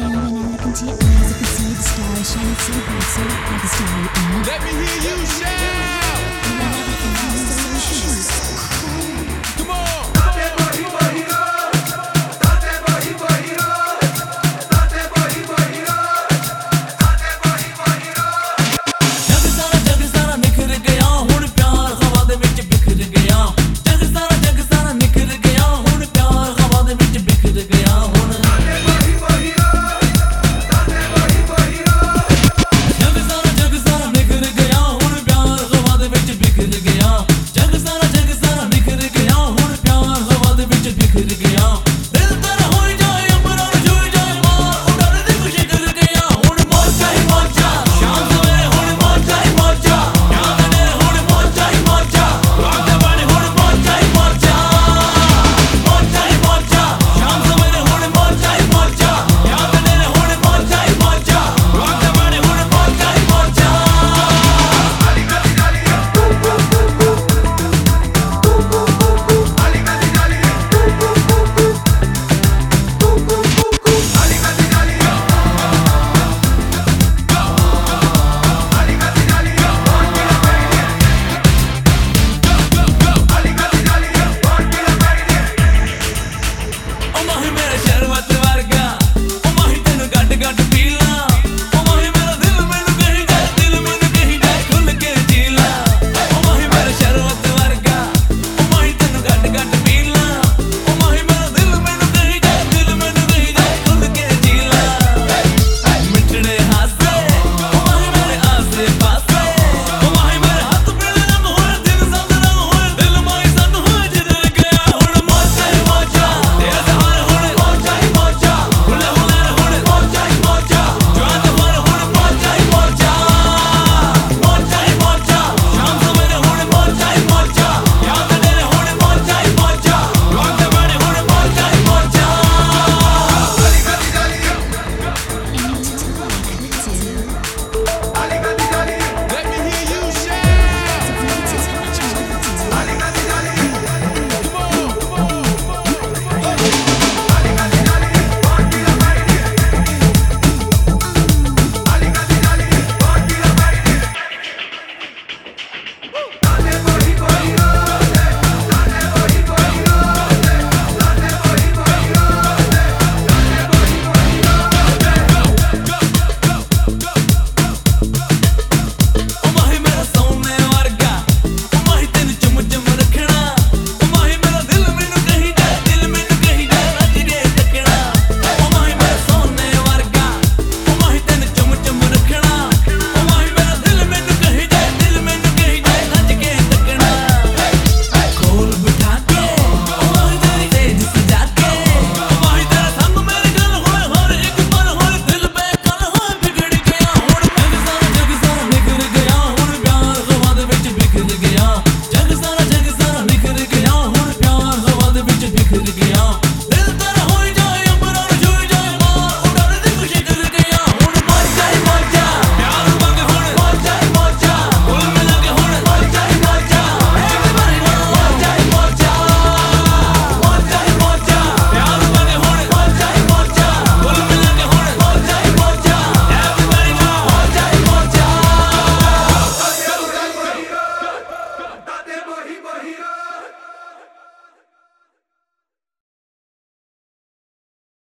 when I look into your eyes, I can see the stars shining so bright, so I can a star. Let me hear you shout.